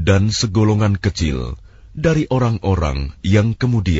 dan segolongan kecil dari orang-orang yang kemudian